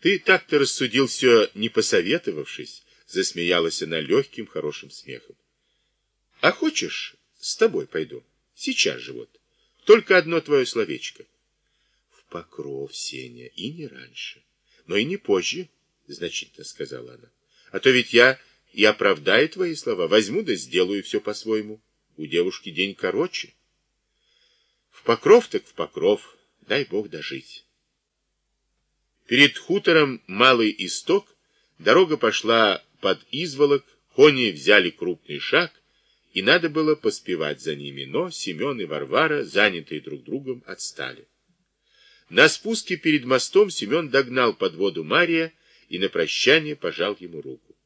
Ты так-то рассудил все, не посоветовавшись, засмеялась она легким, хорошим смехом. А хочешь, с тобой пойду? Сейчас же вот. Только одно твое словечко. В покров, Сеня, и не раньше. Но и не позже, значительно сказала она. А то ведь я и оправдаю твои слова. Возьму да сделаю все по-своему. У девушки день короче. В покров так в покров. Дай Бог дожить. Перед хутором Малый Исток дорога пошла под изволок, кони взяли крупный шаг, и надо было поспевать за ними, но Семен и Варвара, занятые друг другом, отстали. На спуске перед мостом Семен догнал под воду Мария и на прощание пожал ему руку.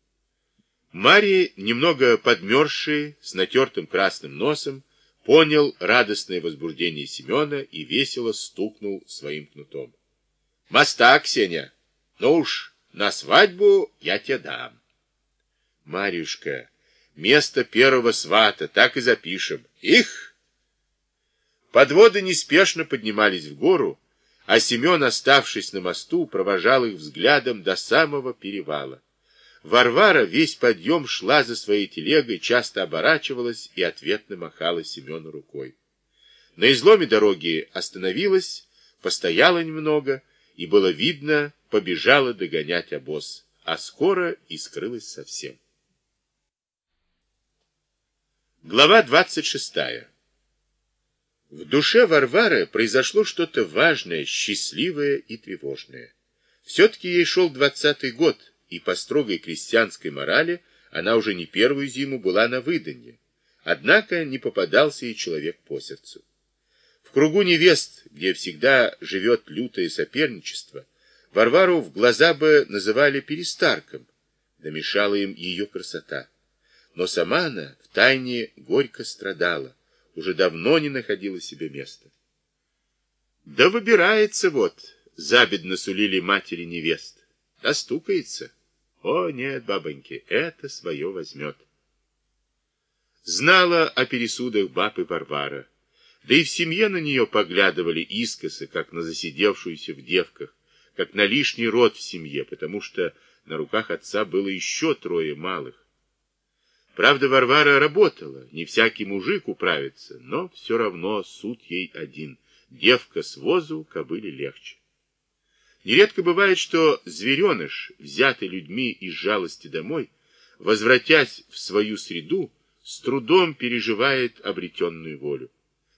Мария, немного подмерзший, с натертым красным носом, понял радостное возбуждение Семена и весело стукнул своим кнутом. — Моста, Ксения! Ну уж, на свадьбу я тебе дам. — Марюшка, место первого свата, так и запишем. Их! Подводы неспешно поднимались в гору, а Семен, оставшись на мосту, провожал их взглядом до самого перевала. Варвара весь подъем шла за своей телегой, часто оборачивалась и ответно махала Семену рукой. На изломе дороги остановилась, постояла немного, и было видно, побежала догонять обоз, а скоро и скрылась совсем. Глава 26. В душе Варвары произошло что-то важное, счастливое и тревожное. Все-таки ей шел двадцатый год, и по строгой крестьянской морали она уже не первую зиму была на выданье. Однако не попадался ей человек по сердцу. В кругу невест, где всегда живет лютое соперничество, Варвару в глаза бы называли перестарком, да мешала им ее красота. Но сама она втайне горько страдала, уже давно не находила себе места. Да выбирается вот, забедно сулили матери невест. Достукается. О, нет, бабоньки, это свое возьмет. Знала о пересудах баб и Варвара. Да и в семье на нее поглядывали искосы, как на засидевшуюся в девках, как на лишний род в семье, потому что на руках отца было еще трое малых. Правда, Варвара работала, не всякий мужик управится, но все равно суд ей один. Девка с возу кобыле легче. Нередко бывает, что звереныш, взятый людьми из жалости домой, возвратясь в свою среду, с трудом переживает обретенную волю.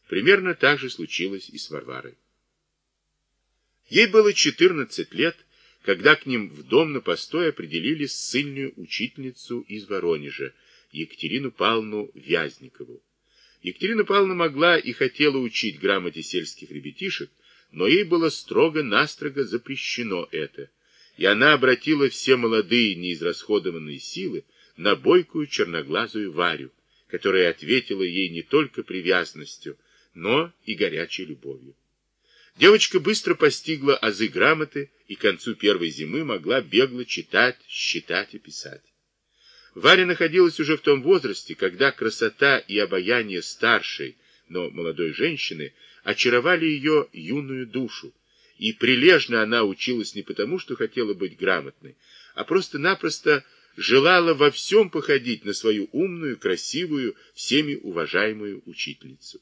Примерно так же случилось и с Варварой. Ей было 14 лет, когда к ним в дом на постой определили ссыльную учительницу из Воронежа, Екатерину Павловну Вязникову. Екатерина Павловна могла и хотела учить грамоте сельских ребятишек, но ей было строго-настрого запрещено это, и она обратила все молодые неизрасходованные силы на бойкую черноглазую Варю, которая ответила ей не только привязанностью, но и горячей любовью. Девочка быстро постигла азы грамоты и к концу первой зимы могла бегло читать, считать и писать. Варя находилась уже в том возрасте, когда красота и обаяние старшей, но молодой женщины очаровали ее юную душу, и прилежно она училась не потому, что хотела быть грамотной, а просто-напросто желала во всем походить на свою умную, красивую, всеми уважаемую учительницу.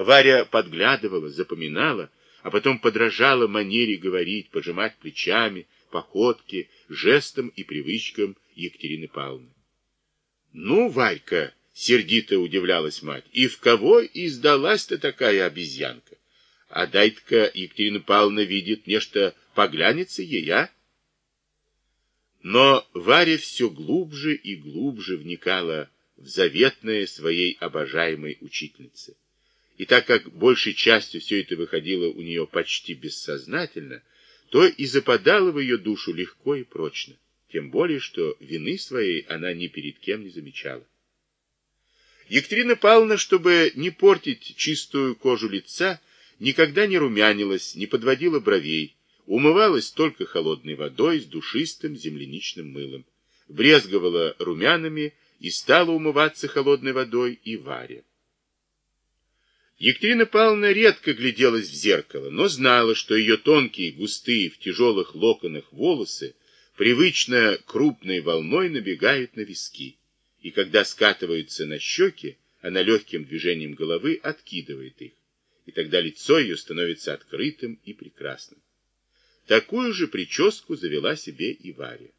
Варя подглядывала, запоминала, а потом подражала манере говорить, пожимать плечами, походке, жестам и привычкам Екатерины Павловны. «Ну, Варька!» — сердито удивлялась мать. «И в кого издалась-то такая обезьянка? А дай-ка Екатерина Павловна видит нечто, поглянется ей, а?» Но Варя все глубже и глубже вникала в заветное своей обожаемой учительнице. И так как большей частью все это выходило у нее почти бессознательно, то и западало в ее душу легко и прочно, тем более, что вины своей она ни перед кем не замечала. Екатерина Павловна, чтобы не портить чистую кожу лица, никогда не румянилась, не подводила бровей, умывалась только холодной водой с душистым земляничным мылом, брезговала румянами и стала умываться холодной водой и Варя. Екатерина Павловна редко гляделась в зеркало, но знала, что ее тонкие, густые, в тяжелых локонах волосы привычно крупной волной набегают на виски, и когда скатываются на щеки, она легким движением головы откидывает их, и тогда лицо ее становится открытым и прекрасным. Такую же прическу завела себе и Варя.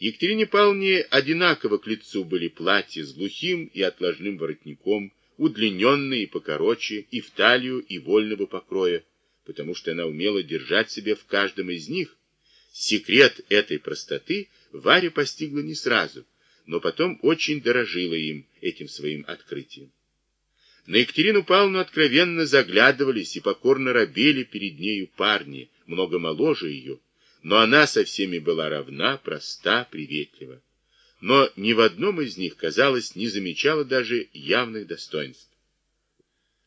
Екатерине Павловне одинаково к лицу были платья с глухим и отложным воротником, удлиненные и покороче, и в талию, и вольного покроя, потому что она умела держать себя в каждом из них. Секрет этой простоты Варя постигла не сразу, но потом очень дорожила им, этим своим открытием. На Екатерину Павловну откровенно заглядывались и покорно робели перед нею парни, много моложе ее, но она со всеми была равна, проста, приветлива. Но ни в одном из них, казалось, не замечала даже явных достоинств.